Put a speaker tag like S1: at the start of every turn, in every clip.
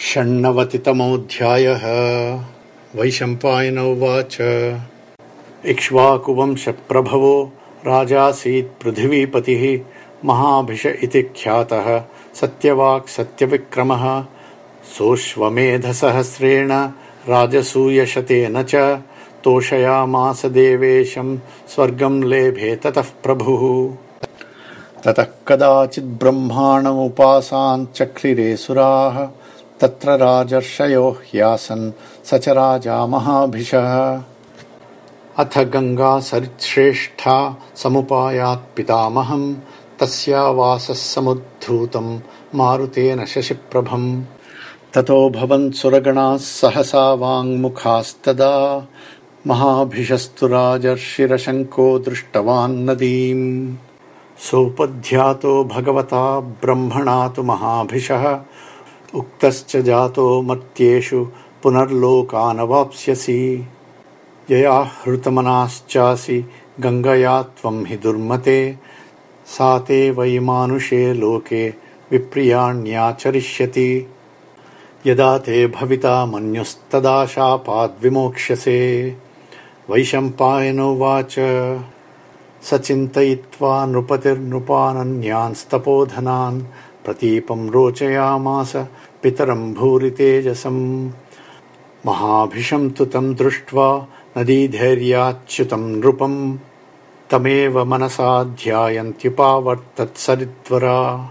S1: षण्णवतितमोऽध्यायः। वैशम्पायन उवाच इक्ष्वाकुवंशप्रभवो राजासीत् पृथिवीपतिः महाभिष इति ख्यातः। सत्यवाक् सत्यविक्रमः। सोऽश्वमेधसहस्रेण राजसूयशतेन च तोषयामास देवेशम् स्वर्गम् लेभे ततः प्रभुः। ततः कदाचिद्ब्रह्माणमुपासाञ्चक्रिरे तत्र राजर्षयो ह्यासन् स च राजा महाभिषः। अथ गङ्गा सरिच्छ्रेष्ठा समुपायात् पितामहम् तस्या वासः समुद्धूतम् मारुतेन शशिप्रभम्। ततो भवन् सुरगणाः सहसा वाङ्मुखास्तदा, महाभिषस्तु राजर्षिरशङ्को दृष्टवान् नदीम्। सोपध्यातो भगवता ब्रह्मणा तु महाभिषः उक्तश्च जातो मर्त्येषु पुनर्लोकानवाप्स्यसि। यया हृतमनाश्चासि गङ्गया त्वम् हि दुर्मते। सा ते वै मानुषे लोके विप्रियाण्याचरिष्यति। यदा ते भविता मन्युस्तदा शापाद्विमोक्ष्यसे। वैशम्पायनोवाच स चिन्तयित्वा नृपतिर्नृपानन्यान्स्तपोधनान् रोचयामास पितरम् भूरि तेजसम् महाभिषम् तु तम् दृष्ट्वा नदीधैर्याच्युतम् नृपम्। तमेव मनसा ध्यायन्त्युपावर्तत्सरिद्वरा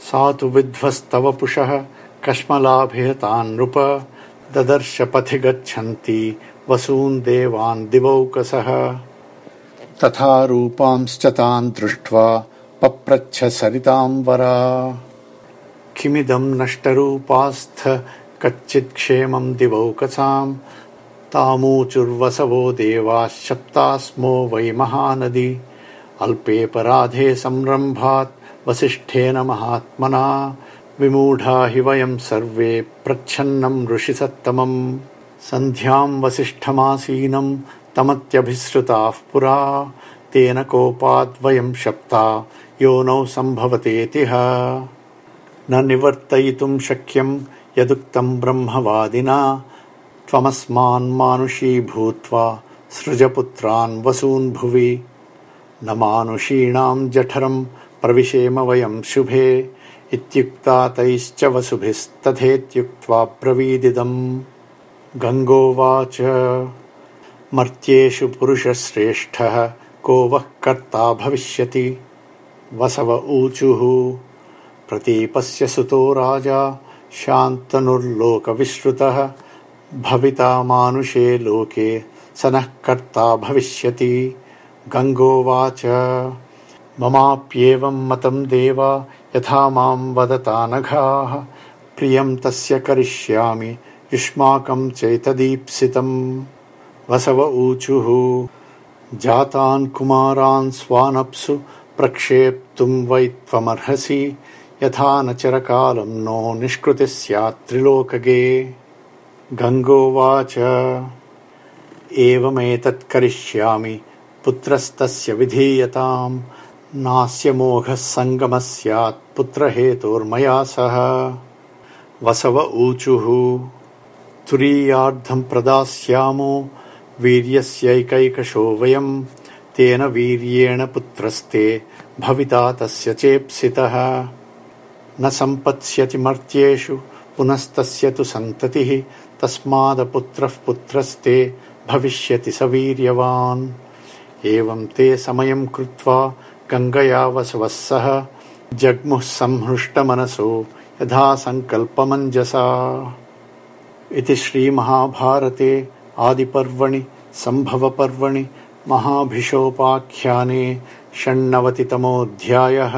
S1: सा तु विध्वस्तवपुषः कश्मलाभिहतान् नृप। ददर्श पथि गच्छन्ति वसून् देवान् दिवौकसः। तथा रूपांश्च तान् दृष्ट्वा पप्रच्छ सरिताम् वरा किमिदम् नष्टरूपास्थ कच्चित् क्षेमम् दिवौकसाम् तामूचुर्वसवो देवाः शप्तास्मो वै महानदी। अल्पेऽपराधे संरम्भात् वसिष्ठेन महात्मना। विमूढा हि वयम् सर्वे प्रच्छन्नम् ऋषिसत्तमम्। सन्ध्याम् वसिष्ठमासीनम् तमत्यभिसृताः पुरा। तेन कोपाद्वयम् शप्ता। योनौ सम्भवतेतिह न निवर्तयितुम् शक्यम् यदुक्तम् ब्रह्मवादिना। त्वमस्मान्मानुषी भूत्वा सृजपुत्रान् वसून् भुवि। न मानुषीणाम् जठरम् प्रविशेम वयम् शुभे। इत्युक्ता तैश्च वसुभिस्तथेत्युक्त्वा ब्रवीदिदम् गङ्गोवाच। मर्त्येषु पुरुषश्रेष्ठः को वः कर्ता भविष्यति। वसव ऊचुः प्रतीपस्य सुतो राजा, शान्तनुर्लोकविश्रुतः। भविता मानुषे लोके स नः कर्ता भविष्यति। गङ्गोवाच देवा, यथा वदता नघाः। प्रियम् तस्य करिष्यामि चैतदीप्सितम्। वसव ऊचुः जातान् कुमारान् स्वानप्सु प्रक्षेप्तुम् वै त्वमर्हसि, यथा न चिरकालम् नो निष्कृतिः स्यात् त्रिलोकगे। गङ्गोवाच। एवमेतत् करिष्यामि पुत्रस्तस्य विधीयताम् नास्य मोघः सङ्गमः स्यात् पुत्रहेतोर्मया सह। वसव ऊचुः। तुरीयार्धम् प्रदास्यामो वीर्यस्यैकैकशो वयम् तेन वीर्येण पुत्रस्ते भविता तस्य चेप्सितः। न सम्पत्स्यति मर्त्येषु पुनस्तस्य तु सन्ततिः तस्मादपुत्रः पुत्रस्ते भविष्यति स वीर्यवान्। एवम् ते समयम् कृत्वा गङ्गया वसवः सह जग्मुः संहृष्टमनसो यथा सङ्कल्पमञ्जसा। इति श्रीमहाभारते आदिपर्वणि सम्भवपर्वणि महाभिषोपाख्याने षण्णवतितमोऽध्यायः।